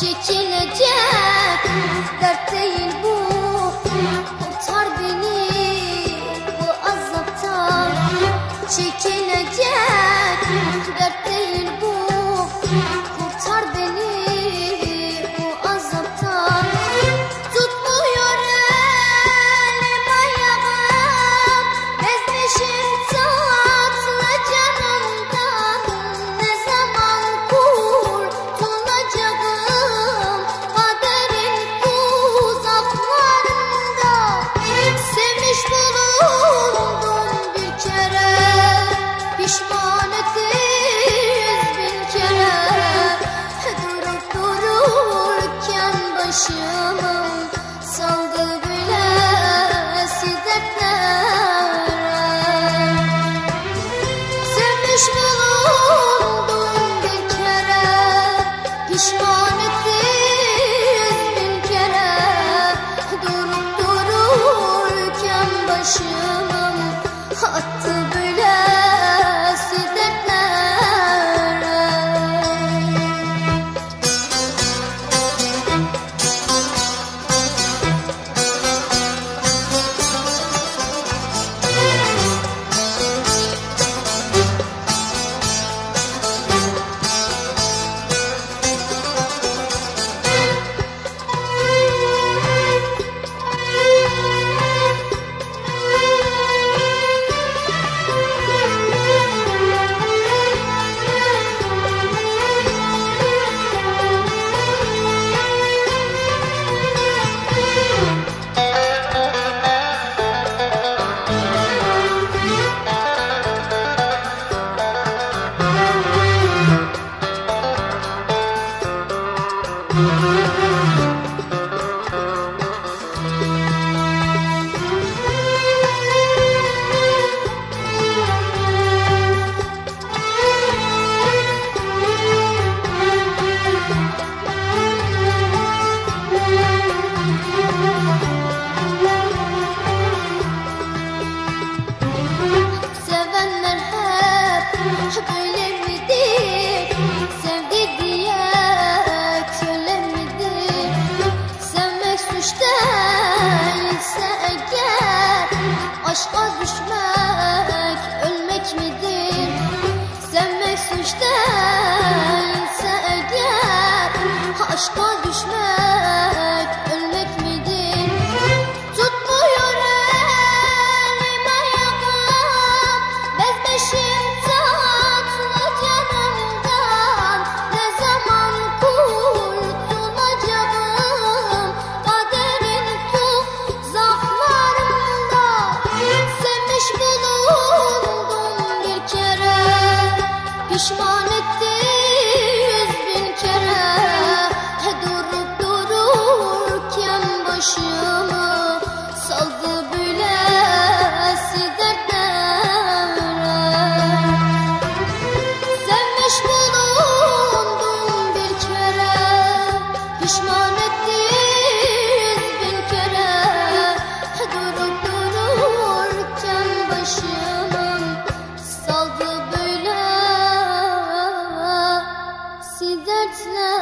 Çekilecek dert değil bu. Kurtar beni. Bu azaptan. Çekilecek Vazgeçmek ölmek midir? Sevmek suç değilse eğer Aşka 次。